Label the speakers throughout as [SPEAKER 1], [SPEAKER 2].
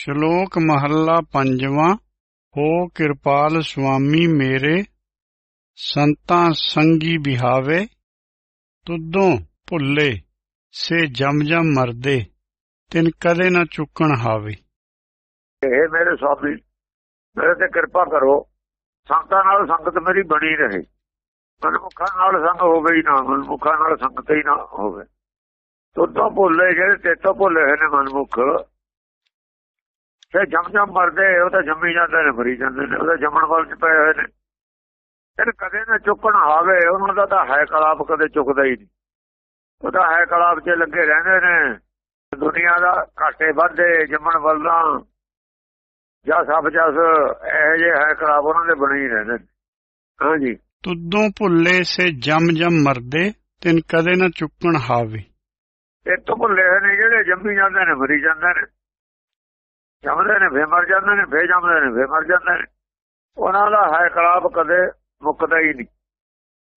[SPEAKER 1] ਸ਼ਲੋਕ ਮਹੱਲਾ ਪੰਜਵਾਂ, ਹੋ ਕਿਰਪਾਲ ਸੁਆਮੀ ਮੇਰੇ, ਸੰਤਾਂ ਸੰਗੀ ਬਿਹਾਵੇ ਤੁਦੋਂ ਭੁੱਲੇ, ਸੇ ਜਮ ਜਮ ਮਰਦੇ, ਤਿਨ ਕਦੇ ਨਾ ਚੁੱਕਣ ਹਾਵੇ।
[SPEAKER 2] ਇਹ ਮੇਰੇ ਸਵਾਮੀ ਮੇਰੇ ਤੇ ਕਿਰਪਾ ਕਰੋ, ਸੰਤਾਂ ਨਾਲ ਸੰਗਤ ਮੇਰੀ ਬਣੀ ਰਹੇ। ਮਨਮੁਖਾਂ ਨਾਲ ਸੰਗ ਹੋਵੇ ਹੀ ਨਾ ਮਨਮੁਖਾਂ ਨਾਲ ਸੰਗਤ ਹੀ ਨਾ ਹੋਵੇ। ਤੁਦੋਂ ਭੁੱਲੇ ਜਿਹੜੇ ਤੇਤੋਂ ਭੁੱਲੇ ਨੇ ਮਨਮੁਖ ਤੇ ਜਮ ਜਮ ਮਰਦੇ ਉਹ ਤਾਂ ਜੰਮੀ ਜਾਂਦੇ ਨੇ ਮਰੀ ਜਾਂਦੇ ਨੇ ਉਹਦਾ ਜੰਮਣ ਵਾਲ ਚ ਪਏ ਹੋਏ ਨੇ। ਇਹ ਕਦੇ ਨਾ ਚੁੱਕਣ ਹਾਵੇ ਉਹਨਾਂ ਦਾ ਤਾਂ ਹੈ ਕਲਾਪ ਕਦੇ ਚੁੱਕਦਾ ਹੀ ਨਹੀਂ। ਉਹਦਾ ਹੈ ਕਲਾਪ 'ਚ ਲੱਗੇ ਰਹਿੰਦੇ ਨੇ। ਦੁਨੀਆ ਦਾ ਘਾਟੇ ਵੱਧਦੇ ਜੰਮਣ ਵੱਲਾਂ ਜਾਂ ਸਭ ਜਸ ਇਹ ਜੇ ਹੈ ਕਲਾਪ ਉਹਨਾਂ ਦੇ ਬਣੇ ਹੀ ਰਹਿੰਦੇ ਹਾਂਜੀ।
[SPEAKER 1] ਤੁਦੋਂ ਭੁੱਲੇ ਸੇ ਜਮ ਜਮ ਮਰਦੇ ਤਿਨ ਕਦੇ ਨਾ ਚੁੱਕਣ ਹਾਵੇ।
[SPEAKER 2] ਇਹ ਤੋਂ ਭੁੱਲੇ ਨੇ ਜਿਹੜੇ ਜੰਮੀ ਜਾਂਦੇ ਨੇ ਮਰੀ ਜਾਂਦੇ ਨੇ। ਜੰਮਦੇ ਨੇ ਫੇਰ ਮਰ ਜਾਂਦੇ ਨੇ ਫੇਰ ਜੰਮਦੇ ਨੇ ਫੇਰ ਮਰ ਜਾਂਦੇ ਨੇ। ਉਹਨਾਂ ਦਾ ਹੈ ਕਲਾਪ ਕਦੇ ਮੁੱਕਦਾ ਹੀ ਨਹੀਂ।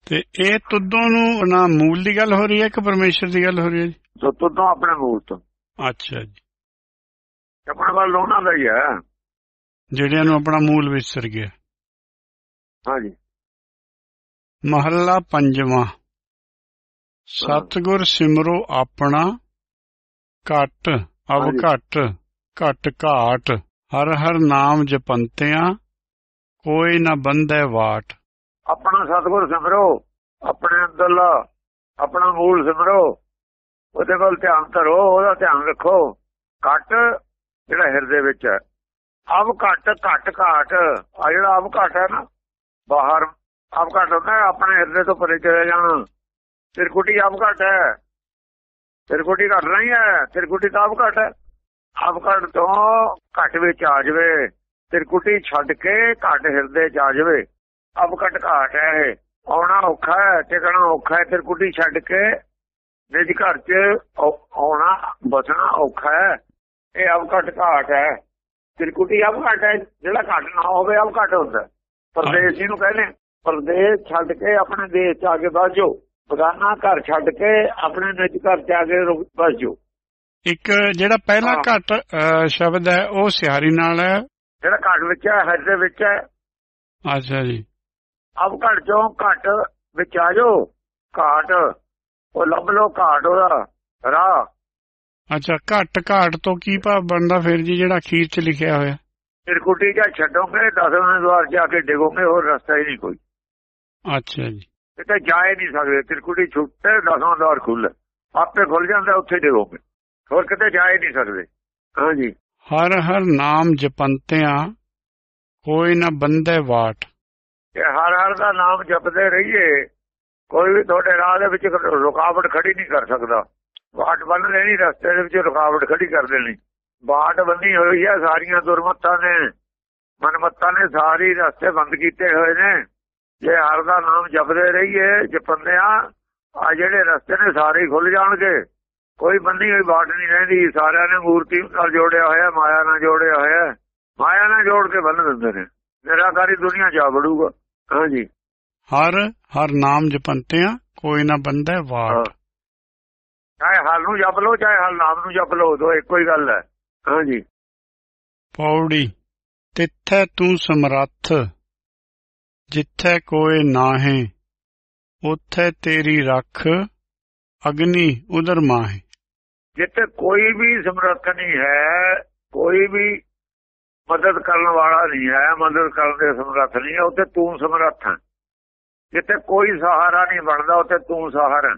[SPEAKER 1] ਤੇ ਇਹ ਤੁਦੋਂ ਨੂੰ ਨਾ ਮੂਲ ਦੀ ਗੱਲ ਹੋ ਰਹੀ ਹੈ ਕਿ ਪਰਮੇਸ਼ਰ ਦੀ ਗੱਲ ਹੋ ਰਹੀ ਹੈ ਜੀ?
[SPEAKER 2] ਸੋ ਤੁਦੋਂ ਆਪਣੇ ਮੂਲ ਤੋਂ।
[SPEAKER 1] ਅੱਛਾ ਜੀ।
[SPEAKER 2] ਆਪਣੇ ਵੱਲ ਉਹਨਾਂ ਦਾ ਹੀ ਹੈ।
[SPEAKER 1] ਜਿਹੜਿਆਂ ਨੂੰ ਆਪਣਾ ਮੂਲ ਵਿਸਰ ਗਿਆ।
[SPEAKER 2] ਹਾਂਜੀ।
[SPEAKER 1] ਮਹੱਲਾ ਪੰਜਵਾਂ। ਸਤਿਗੁਰ ਸਿਮਰੋ ਆਪਣਾ ਘਟ
[SPEAKER 2] ਹਾਂਜੀ।
[SPEAKER 1] ਘਟ। ਘਟ ਘਾਟ, ਹਰ ਹਰ ਨਾਮ ਜਪੰਤਿਆਂ, ਕੋਈ ਨਾ ਬੰਧੈ ਵਾਟ।
[SPEAKER 2] ਆਪਣਾ ਸਤਿਗੁਰ ਸਿਮਰੋ, ਆਪਣੇ ਅੰਦਰਲਾ ਆਪਣਾ ਮੂਲ ਸਿਮਰੋ। ਉਹਦੇ ਵੱਲ ਧਿਆਨ ਧਰੋ, ਉਹਦਾ ਧਿਆਨ ਰੱਖੋ। ਘਟ ਜਿਹੜਾ ਹਿਰਦੇ ਵਿੱਚ ਹੈ। ਅਬ ਘਟ ਘਟ ਘਾਟ। ਆ ਜਿਹੜਾ ਅਬ ਘਟ ਹੈ ਨਾ, ਬਾਹਰ ਅਬ ਘਟ ਹੁੰਦਾ, ਆਪਣੇ ਹਿਰਦੇ ਤੋਂ ਪਰੇ ਚਲੇ ਜਾਣਾ। ਤਿਰਕੁਟੀ ਅਬ ਘਟ ਹੈ। ਤਿਰਕੁਟੀ ਘਟ ਨਹੀਂ ਹੈ ਤਿਰਕੁਟੀ ਤਾਂ ਅਬ ਘਟ ਹੈ। ਅਬ ਤੋਂ ਘਟ ਵਿੱਚ ਆ ਜਾਵੇ ਤਿਰਕੁਟੀ ਛੱਡ ਕੇ ਘਟ ਹਿਰਦੇ ਚ ਆ ਜਾਵੇ। ਅਬ ਘਟ ਘਾਟ ਹੈ ਇਹ। ਆਉਣਾ ਔਖਾ ਹੈ, ਟਿਕਣਾ ਔਖਾ ਹੈ ਤਿਰਕੁਟੀ ਛੱਡ ਕੇ ਨਿਜ ਘਰ ਚ ਆਉਣਾ, ਬਸਣਾ ਔਖਾ ਹੈ। ਇਹ ਅਬ ਘਟ ਘਾਟ ਹੈ। ਤਿਰਕੁਟੀ ਅਬ ਘਟ ਹੈ, ਜਿਹੜਾ ਘਟ ਨਾ ਹੋਵੇ ਅਬ ਘਟ ਹੁੰਦਾ ਪਰਦੇਸ ਇਹਨੂੰ ਕਹਿੰਦੇ ਪਰਦੇਸ ਛੱਡ ਕੇ ਆਪਣੇ ਦੇਸ਼ ਚ ਆ ਕੇ ਬਸ ਜਾਓ। ਬਗਾਨਾ ਘਰ ਛੱਡ ਕੇ ਆਪਣੇ ਨਿਜ ਘਰ ਚ ਆ ਕੇ ਰੁਕ- ਬਸ ਜਾਓ।
[SPEAKER 1] ਇੱਕ ਜਿਹੜਾ ਪਹਿਲਾ। ਘਟ ਸ਼ਬਦ ਹੈ ਉਹ ਸਿਹਾਰੀ ਨਾਲ ਹੈ।
[SPEAKER 2] ਜਿਹੜਾ ਘਟ ਵਿੱਚ ਹੈ ਹਰ ਦੇ ਵਿੱਚ ਹੈ।
[SPEAKER 1] ਅੱਛਾ ਜੀ।
[SPEAKER 2] ਅਬ ਘਟ ਚੋਂ ਘਟ ਵਿੱਚ ਆ ਜਾਓ। ਘਾਟ ਉਹ ਲੱਭ ਲੋ ਘਾਟ ਉਹਦਾ ਰਾਹ।
[SPEAKER 1] ਅੱਛਾ ਘਟ ਘਾਟ ਤੋਂ ਕੀ ਭਾਵ ਬਣਦਾ ਫਿਰ ਜੀ ਜਿਹੜਾ ਅਖੀਰ ਚ ਲਿਖਿਆ ਹੋਇਆ?
[SPEAKER 2] ਤਿਰਕੁਟੀ ਜਾਂ ਛੱਡੋਗੇ ਦਸਵੇਂ ਦਵਾਰ ਜਾ ਕੇ ਡਿਗੋਗੇ ਹੋਰ ਰਸਤਾ ਹੀ ਨਹੀਂ ਕੋਈ।
[SPEAKER 1] ਅੱਛਾ ਜੀ।
[SPEAKER 2] ਕਿਤੇ ਜਾ ਹੀ ਨਹੀਂ ਸਕਦੇ ਤਿਰਕੁਟੀ ਛੁੱਟੇ ਦਸਵਾਂ ਦਵਾਰ ਖੁੱਲੇ ਆਪੇ ਖੁੱਲ ਜਾਂਦਾ ਉੱਥੇ ਡਿਗੋਗੇ। ਹੋਰ ਕਿਤੇ ਜਾ ਹੀ ਨਹੀਂ ਸਕਦੇ। ਹਾਂਜੀ।
[SPEAKER 1] ਹਰ ਹਰ ਨਾਮ ਜਪੰਤਿਆਂ ਕੋਈ ਨਾ ਬੰਧੈ ਵਾਟ।
[SPEAKER 2] ਇਹ ਹਰ ਹਰ ਦਾ ਨਾਮ ਜਪਦੇ ਰਹੀਏ ਕੋਈ ਵੀ ਤੁਹਾਡੇ ਰਾਹ ਦੇ ਵਿੱਚ ਰੁਕਾਵਟ ਖੜੀ ਨਹੀਂ ਕਰ ਸਕਦਾ। ਬਾਟ ਬੰਨ ਲੈਣੀ ਰਸਤੇ ਦੇ ਵਿੱਚ ਰੁਕਾਵਟ ਖੜੀ ਕਰ ਦੇਣੀ। ਬਾਟ ਬੰਨੀ ਹੋਈ ਹੈ ਸਾਰੀਆਂ ਦੁਰਮਤਾਂ ਨੇ। ਮਨਮਤਾਂ ਨੇ ਸਾਰੀ ਰਸਤੇ ਬੰਦ ਕੀਤੇ ਹੋਏ ਨੇ। ਜੇ ਹਰ ਦਾ ਨਾਮ ਜਪਦੇ ਰਹੀਏ ਜਪੰਦਿਆਂ ਆ ਜਿਹੜੇ ਰਸਤੇ ਨੇ ਸਾਰੇ ਖੁੱਲ ਜਾਣਗੇ। ਕੋਈ ਬੰਨੀ ਹੋਈ ਬਾਟ ਨਹੀਂ ਰਹਿੰਦੀ। ਸਾਰਿਆਂ ਨੇ ਮੂਰਤੀ ਨਾਲ ਜੋੜਿਆ ਹੋਇਆ ਮਾਇਆ ਨਾਲ ਜੋੜਿਆ ਹੋਇਆ ਮਾਇਆ ਨਾਲ ਜੋੜ ਕੇ ਬੰਨ ਦਿੰਦੇ ਨੇ। ਨਿਰਾਕਾਰੀ ਦੁਨੀਆ ਜਾ ਵੜੂਗਾ। ਹਾਂਜੀ।
[SPEAKER 1] ਹਰ ਹਰ ਨਾਮ ਜਪੰਤਿਆਂ ਕੋਈ ਨਾ
[SPEAKER 2] ਹਾਂ।
[SPEAKER 1] ਵਾਟ।
[SPEAKER 2] ਚਾਹੇ ਹਾਲ ਨੂੰ ਜਪ ਲਓ ਚਾਹੇ ਹਾਲ ਨਾਮ ਨੂੰ ਜਪ ਲਓ ਦੋ ਇੱਕੋ ਹੀ ਗੱਲ ਹੈ। ਹਾਂਜੀ।
[SPEAKER 1] ਪੌੜੀ ਤਿੱਥੈ ਤੂੰ ਸਮਰੱਥ ਜਿੱਥੈ ਕੋਏ ਨਾਹੀਂ ਉਥੈ ਤੇਰੀ ਰੱਖ ਅਗਨੀ ਉਦਰ ਮਾਹੇ।
[SPEAKER 2] ਜਿੱਥੇ ਕੋਈ ਵੀ ਸਮਰੱਥ ਨਹੀਂ ਹੈ, ਕੋਈ ਵੀ ਮਦਦ ਕਰਨ ਵਾਲਾ ਨਹੀਂ ਹੈ, ਮਦਦ ਕਰਨ ਦੇ ਸਮਰੱਥ ਨਹੀਂ ਹੈ, ਉੱਥੇ ਤੂੰ ਸਮਰੱਥ ਹੈ। ਜਿੱਥੇ ਕੋਈ ਸਹਾਰਾ ਨਹੀਂ ਬਣਦਾ, ਉੱਥੇ ਤੂੰ ਸਹਾਰਾ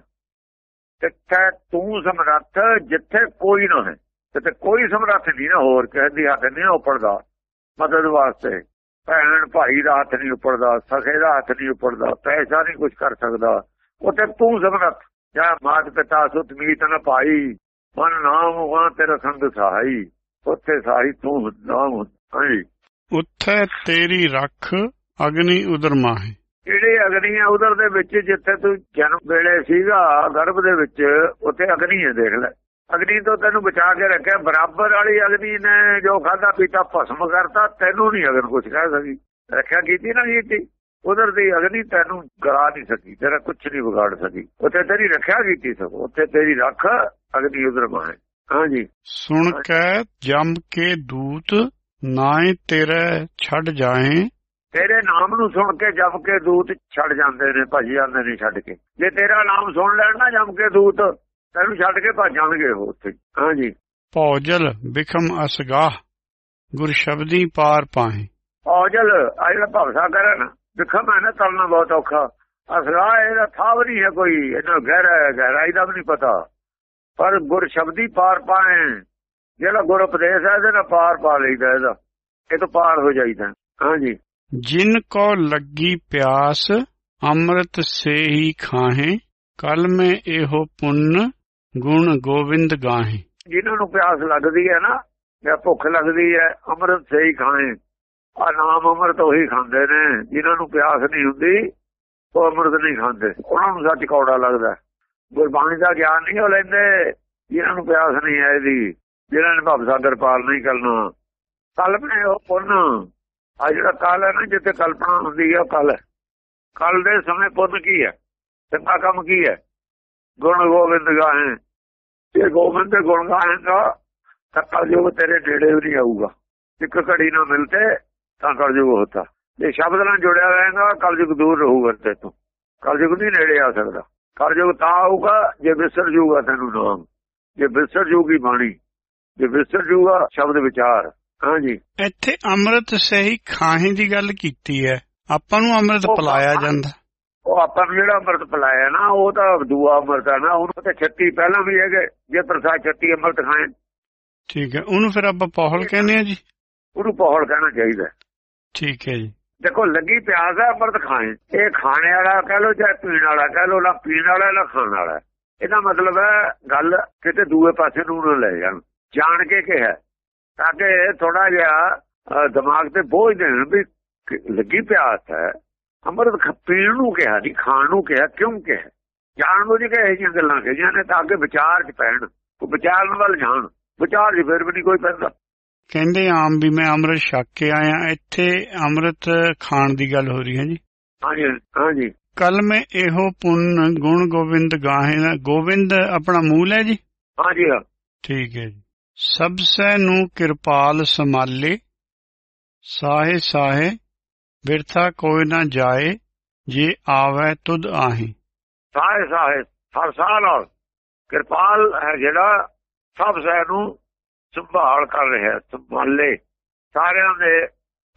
[SPEAKER 2] ਜਿੱਥੇ ਤੂੰ ਸਮਰੱਥ, ਜਿੱਥੇ ਕੋਈ ਨਾ ਹੈ ਜਿੱਥੇ ਕੋਈ ਸਮਰੱਥ ਨਹੀਂ ਨਾ, ਹੋਰ ਕਿਸੇ ਦੀ ਹੱਥ ਨਹੀਂ ਉਪੜਦਾ ਮਦਦ ਵਾਸਤੇ। ਭੈਣ ਭਾਈ ਦਾ ਹੱਥ ਨਹੀਂ ਉਪੜਦਾ, ਸਖੇ ਦਾ ਹੱਥ ਨਹੀਂ ਉਪੜਦਾ, ਪੈਸਾ ਨਹੀਂ ਕੁਝ ਕਰ ਸਕਦਾ। ਉੱਥੇ ਤੂੰ ਸਮਰੱਥ। ਜਾਂ ਮਾਤ ਪਿਤਾ ਸੁਤ ਮੀਤ ਨ ਪਾਈ ਮਨ ਨਾਮ ਵਾ ਤੇਰਾ ਸੰਗ ਸਹਾਈ। ਉੱਥੇ ਸਾਈ ਤੂੰ ਨਾਮ ਹਾਂਜੀ
[SPEAKER 1] ਉਥੈ ਤੇਰੀ ਰੱਖ ਅਗਨੀ ਉਦਰ ਮਾਹੇ।
[SPEAKER 2] ਜਿਹੜੇ ਅਗਨੀ ਆ ਉਧਰ ਦੇ ਵਿੱਚ ਜਿੱਥੇ ਤੂੰ ਜਨਮ ਵੇਲੇ ਸੀਗਾ ਗਰਭ ਦੇ ਵਿੱਚ ਉੱਥੇ ਅਗਨੀ ਹੈ ਦੇਖ ਲੈ। ਅਗਨੀ ਤੋਂ ਤੈਨੂੰ ਬਚਾ ਕੇ ਰੱਖਿਆ ਬਰਾਬਰ ਵਾਲੀ ਅਗਨੀ ਨੇ ਜੋ ਖਾਦਾ ਪੀਤਾ ਭਸਮ ਕਰਤਾ ਤੈਨੂੰ ਨਹੀਂ ਅਗਨ ਕੁਝ ਕਹਿ ਸਕੀ। ਰੱਖਿਆ ਕੀਤੀ ਨਾ ਕੀਤੀ? ਉਧਰ ਦੀ ਅਗਨੀ ਤੈਨੂੰ ਗਰਾ ਨਹੀਂ ਸਕੀ ਤੇਰਾ ਕੁਝ ਨਹੀਂ ਵਿਗਾੜ ਸਕੀ। ਉੱਥੇ ਤੇਰੀ ਰੱਖਿਆ ਕੀਤੀ ਸਗੋਂ ਉੱਥੇ ਤੇਰੀ ਰੱਖ ਅਗਨੀ ਉਧਰ ਮਾਏ ਹਾਂਜੀ।
[SPEAKER 1] ਸੁਣ ਕੇ ਜੰਮ ਕੇ ਦੂਤ ਨਾਏ ਤੇਰੇ ਛੱਡ ਜਾਏ।
[SPEAKER 2] ਤੇਰੇ ਨਾਮ ਨੂੰ ਸੁਣ ਕੇ ਜਪ ਕੇ ਦੂਤ ਛੱਡ ਜਾਂਦੇ ਨੇ ਭੱਜ ਜਾਂਦੇ ਨੇ ਛੱਡ ਕੇ। ਜੇ ਤੇਰਾ ਨਾਮ ਸੁਣ ਲੈਣ ਨਾ ਜਪ ਕੇ ਦੂਤ ਤੈਨੂੰ ਛੱਡ ਕੇ ਭੱਜ ਜਾਣਗੇ ਉਹ ਉੱਥੇ। ਹਾਂਜੀ।
[SPEAKER 1] ਭੌਜਲ ਬਿਖਮ ਅਸਗਾਹ ਗੁਰ ਸ਼ਬਦੀ ਪਾਰ ਪਾਹੇ
[SPEAKER 2] ਔਜਲ ਆ ਜਿਹੜਾ ਭਵਸਾ ਕਰੇ ਵਿਖਮ ਹੈ ਨਾ ਤਲਣਾ ਬਹੁਤ ਔਖਾ। ਅਸਲਾ ਇਹਦਾ ਥਾਵ ਨਹੀਂ ਹੈ ਕੋਈ ਇਹਨਾਂ ਗਹਿਰਾ ਹੈ ਗਹਿਰਾਈ ਦਾ ਵੀ ਨਹੀਂ ਪਤਾ। ਪਰ ਗੁਰ ਸ਼ਬਦੀ ਪਾਰ ਪਾਏ। ਜਿਹੜਾ ਗੁਰ ਉਪਦੇਸ਼ ਹੈ ਇਹਦੇ ਨਾਲ ਪਾਰ ਪਾ ਲਈਦਾ ਇਹਦਾ। ਇਹ ਤੋਂ ਪਾਰ ਹੋ ਜਾਈਦਾ। ਹਾਂਜੀ।
[SPEAKER 1] ਜਿਨ ਕੋ ਲੱਗੀ ਪਿਆਸ ਅੰਮ੍ਰਿਤ ਸੇ ਹੀ ਖਾਹੇ ਕਲ ਮੈਂ ਇਹੋ ਪੁੰਨ ਗੁਣ ਗੋਬਿੰਦ ਗਾਹੇ।
[SPEAKER 2] ਜਿਨ੍ਹਾਂ ਨੂੰ ਪਿਆਸ ਲੱਗਦੀ ਹੈ ਨਾ ਜਾਂ ਭੁੱਖ ਲੱਗਦੀ ਹੈ ਅੰਮ੍ਰਿਤ ਸੇ ਹੀ ਖਾਏ ਆ ਨਾਮ ਅੰਮ੍ਰਿਤ ਉਹੀ ਖਾਂਦੇ ਨੇ, ਜਿਨ੍ਹਾਂ ਨੂੰ ਪਿਆਸ ਨਹੀਂ ਹੁੰਦੀ, ਉਹ ਅੰਮ੍ਰਿਤ ਨਹੀਂ ਖਾਂਦੇ। ਉਹਨਾਂ ਨੂੰ ਸੱਚ ਕੌੜਾ ਲੱਗਦਾ। ਗੁਰਬਾਣੀ ਦਾ ਗਿਆਨ ਨਹੀਂ ਉਹ ਲੈਂਦੇ, ਜਿਨ੍ਹਾਂ ਨੂੰ ਪਿਆਸ ਨਹੀਂ ਹੈ ਇਹਦੀ, ਜਿਨ੍ਹਾਂ ਨੇ ਭਵ ਸਾਗਰ ਪਾਰ ਨਹੀਂ ਕਰਨਾ। ਕਲਪਨਾ ਉਹ ਪੁੰਨ। ਆ ਜਿਹੜਾ ਕਾਲ ਹੈ ਨਾ, ਜਿੱਥੇ ਕਲਪਨਾ ਹੁੰਦੀ ਹੈ ਕਲ ਕਲ ਦੇ ਸਮੇਂ ਪੁੰਨ ਕੀ ਹੈ? ਚੰਗਾ ਕੰਮ ਕੀ ਹੈ? ਗੁਣ ਗੋਬਿੰਦ ਗਾਏ ਇਹ ਗੋਬਿੰਦ ਦੇ ਗੁਣ ਗਾਏਗਾ ਤਾਂ ਕਲਯੁਗ ਤੇਰੇ ਨੇੜੇ ਵੀ ਨਹੀਂ ਆਊਗਾ। ਇੱਕ ਘੜੀ ਨਾ ਮਿਲਤੇ ਤਾਂ ਕਲਯੁਗ ਹੁੰਦਾ। ਜੇ ਸ਼ਬਦ ਨਾਲ ਜੁੜਿਆ ਰਹੇਗਾ ਕਲਯੁਗ ਦੂਰ ਰਹੂਗਾ ਤੇ ਤੋਂ ਕਲਯੁਗ ਨਹੀਂ ਨੇੜੇ ਆ ਸਕਦਾ। ਕਲਯੁਗ ਤਾਂ ਆਊਗਾ ਜੇ ਵਿਸਰ ਜੂਗਾ ਤੈਨੂੰ ਨਾਮ। ਜੇ ਵਿਸਰ ਜੂਗੀ ਬਾਣੀ। ਜੇ ਵਿਸਰ ਜੂਗਾ ਸ਼ਬਦ ਵਿਚਾਰ। ਹਾਂਜੀ
[SPEAKER 1] ਇੱਥੇ ਅੰਮ੍ਰਿਤ ਸੇ ਹੀ ਖਾਹੇ ਦੀ ਗੱਲ ਕੀਤੀ ਹੈ। ਆਪਾਂ ਨੂੰ ਅੰਮ੍ਰਿਤ ਪਿਲਾਇਆ ਜਾਂਦਾ।
[SPEAKER 2] ਉਹ ਆਪਾਂ ਨੂੰ ਜਿਹੜਾ ਅੰਮ੍ਰਿਤ ਪਿਲਾਇਆ ਨਾ ਉਹ ਤਾਂ ਦੂਆ ਅੰਮ੍ਰਿਤ ਹੈ ਨਾ। ਉਹਨੂੰ ਤਾਂ 36 ਪਹਿਲਾਂ ਵੀ ਹੈਗੇ। ਜੇ ਪ੍ਰਸਾਦ 36 ਅੰਮ੍ਰਿਤ ਖਾਏ।
[SPEAKER 1] ਠੀਕ ਹੈ। ਉਹਨੂੰ ਫਿਰ ਆਪਾਂ ਪੌਹਲ ਕਹਿੰਦੇ ਆ ਜੀ।
[SPEAKER 2] ਉਹਨੂੰ ਪੌੜ ਕਹਿਣਾ ਚਾਹੀਦਾ।
[SPEAKER 1] ਠੀਕ ਹੈ ਜੀ।
[SPEAKER 2] ਦੇਖੋ, ਲੱਗੀ ਪਿਆਸ ਹੈ ਅੰਮ੍ਰਿਤ ਖਾਏ ਇਹ ਖਾਣੇ ਵਾਲਾ ਕਹ ਲੋ ਜਾਂ ਪੀਣ ਵਾਲਾ ਕਹ ਲੋ ਨਾ ਪੀਣ ਵਾਲਾ, ਨਾ ਖਾਣ ਵਾਲਾ। ਇਹਦਾ ਮਤਲਬ ਹੈ, ਗੱਲ ਕਿਤੇ ਦੂਏ ਪਾਸੇ ਨੂੰ ਲੈ ਜਾਣ। ਜਾਣ ਕੇ ਕਿਹਾ ਤਾਂ ਕਿ ਥੋੜਾ ਜਿਹਾ ਦਿਮਾਗ ਤੇ ਬੋਝ ਦੇਣ ਵੀ ਲੱਗੀ ਪਿਆਸ ਹੈ। ਅੰਮ੍ਰਿਤ ਪੀਣ ਨੂੰ ਕਿਹਾ ਨਹੀਂ ਖਾਣ ਨੂੰ ਕਿਹਾ, ਕਿਉਂ ਕਿਹਾ? ਜਾਣ ਨੂੰ ਜੀ ਕਿ ਇਹ ਜਿਹੀਆਂ ਗੱਲਾਂ ਕਹੀਆਂ ਨੇ ਤਾਂ ਕਿ ਵਿਚਾਰ 'ਚ ਪੈਣ। ਉਹ ਵਿਚਾਰਨ ਵੱਲ ਜਾਣ। ਵਿਚਾਰ 'ਚ ਫਿਰ ਵੀ ਨਹੀਂ ਕੋਈ ਪੈਂਦਾ।
[SPEAKER 1] ਕਹਿੰਦੇ ਆਮ ਵੀ ਮੈਂ ਅੰਮ੍ਰਿਤ ਛਕ ਕੇ ਆਇਆ ਇੱਥੇ ਅੰਮ੍ਰਿਤ ਖਾਣ ਦੀ ਗੱਲ ਹੋ ਰਹੀ ਹੈ ਜੀ।
[SPEAKER 2] ਹਾਂਜੀ ਹਾਂਜੀ।
[SPEAKER 1] ਕਲ ਮੈਂ ਇਹੋ ਪੁੰਨ ਗੁਣ ਗੋਬਿੰਦ ਗਾਹੇ ਨਾ ਗੋਬਿੰਦ ਆਪਣਾ ਮੂਲ ਹੈ ਜੀ?
[SPEAKER 2] ਹਾਂਜੀ
[SPEAKER 1] ਠੀਕ ਹੈ ਜੀ। ਸਭ ਸੈ ਨੂੰ ਕਿਰਪਾਲ ਸੰਭਾਲੇ ਸਾਹੇ ਸਾਹੇ ਬਿਰਥਾ ਕੋਈ ਨਾ ਜਾਏ ਜੇ ਆਵੇ ਤੁਧ ਆਹੀ।
[SPEAKER 2] ਸਾਏ ਸਾਏ ਹਰ ਸਾਹ ਨਾਲ ਕਿਰਪਾਲ ਹੈ ਜਿਹੜਾ ਸਭ ਸੈ ਨੂੰ ਸੰਭਾਲ ਕਰ ਰਿਹਾ ਸੰਭਾਲੇ। ਸਾਰਿਆਂ ਦੇ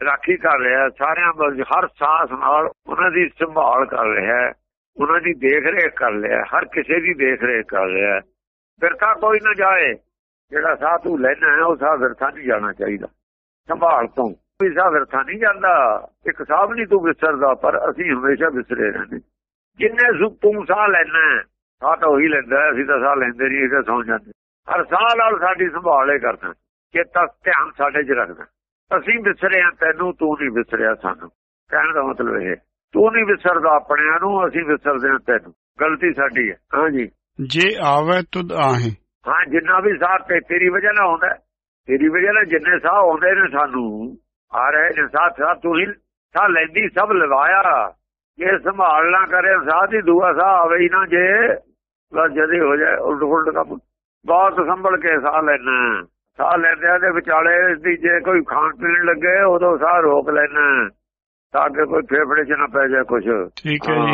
[SPEAKER 2] ਰਾਖੀ ਕਰ ਰਿਹਾ ਸਾਰਿਆਂ ਦਾ ਹਰ ਸਾਹ ਨਾਲ ਉਹਨਾਂ ਦੀ ਸੰਭਾਲ ਕਰ ਰਿਹਾ ਉਹਨਾਂ ਦੀ ਦੇਖ ਰੇਖ ਕਰ ਰਿਹਾ ਹਰ ਕਿਸੇ ਦੀ ਦੇਖ ਰੇਖ ਕਰ ਰਿਹਾ ਬਿਰਥਾ ਕੋਈ ਨਾ ਜਾਏ, ਜਿਹੜਾ ਸਾਹ ਤੂੰ ਲੈਣਾ ਹੈ, ਉਹ ਸਾਹ ਵਿਰਥਾ ਨਹੀਂ ਜਾਣਾ ਚਾਹੀਦਾ। ਸੰਭਾਲ ਤੋਂ। ਕੋਈ ਸਾਹ ਵਿਰਥਾ ਨਹੀਂ ਜਾਂਦਾ। ਇੱਕ ਸਾਹ ਵੀ ਨਹੀਂ ਤੂੰ ਵਿਸਰਦਾ, ਪਰ ਅਸੀਂ ਹਮੇਸ਼ਾ ਵਿਸਰੇ ਰਹਿੰਦੇ। ਜਿੰਨੇ ਸੁ ਤੂੰ ਸਾਹ ਲੈਣਾ ਸਾਹ ਤਾਂ ਉਹੀ ਲੈਂਦਾ ਅਸੀਂ ਤਾਂ ਸਾਹ ਲੈਂਦੇ ਨਹੀਂ ਇਹਦਾ ਸੌਂ ਜਾਂਦੇ। ਹਰ ਸਾਹ ਨਾਲ ਸਾਡੀ ਸੰਭਾਲ ਇਹ ਕਰਦਾ ਚੇਤਾ ਧਿਆਨ ਸਾਡੇ 'ਚ ਰੱਖਦਾ। ਅਸੀਂ ਵਿਸਰੇ ਹਾਂ ਤੈਨੂੰ ਤੂੰ ਨਹੀਂ ਵਿਸਰਿਆ ਸਾਨੂੰ। ਕਹਿਣ ਦਾ ਮਤਲਬ ਇਹ ਤੂੰ ਨਹੀਂ ਵਿਸਰਦਾ ਆਪਣਿਆਂ ਨੂੰ ਅਸੀਂ ਵਿਸਰਦੇ ਹਾਂ ਤੈਨੂੰ। ਗਲਤੀ ਸਾਡੀ ਹੈ। ਹਾਂਜੀ
[SPEAKER 1] ਜੇ। ਆਵੇ ਤੁਧ ਆਹੀ।
[SPEAKER 2] ਹਾਂ ਜਿੰਨਾ ਵੀ ਸਾਹ ਤੇ ਤੇਰੀ ਵਜ੍ਹਾ ਨਾਲ ਆਉਂਦਾ ਤੇਰੀ ਵਜ੍ਹਾ ਨਾਲ ਜਿੰਨੇ ਸਾਹ ਆਉਂਦੇ ਨੇ ਸਾਨੂੰ ਆ ਰਹੇ ਨੇ ਸਾਹ ਸਾਹ ਤੂੰ ਹੀ ਸਾਹ ਲੈਂਦੀ ਸਭ ਲਵਾਇਆ। ਜੇ ਸੰਭਾਲ ਨਾ ਕਰੇ ਸਾਹ ਦੀ ਦੂਆ ਸਾਹ ਆਵੇ ਹੀ ਨਾ ਜੇ ਬਸ ਜਦੇ ਹੋ ਜਾਏ ਉਲਟ ਉਲਟ ਕੰਮ। ਬਹੁਤ ਸੰਭਲ ਕੇ ਸਾਹ ਲੈਣਾ ਸਾਹ ਲੈਂਦਿਆਂ ਦੇ ਵਿਚਾਲੇ ਦੀ ਜੇ ਕੋਈ ਖਾਣ ਪੀਣ ਲੱਗੇ ਉਦੋਂ ਸਾਹ ਰੋਕ ਲੈਣਾ ਤਾਂ ਕਿ ਕੋਈ ਫੇਫੜੇ 'ਚ ਨਾ ਪੈ ਜਾਏ ਕੁਝ
[SPEAKER 1] ਠੀਕ ਹੈ ਜੀ।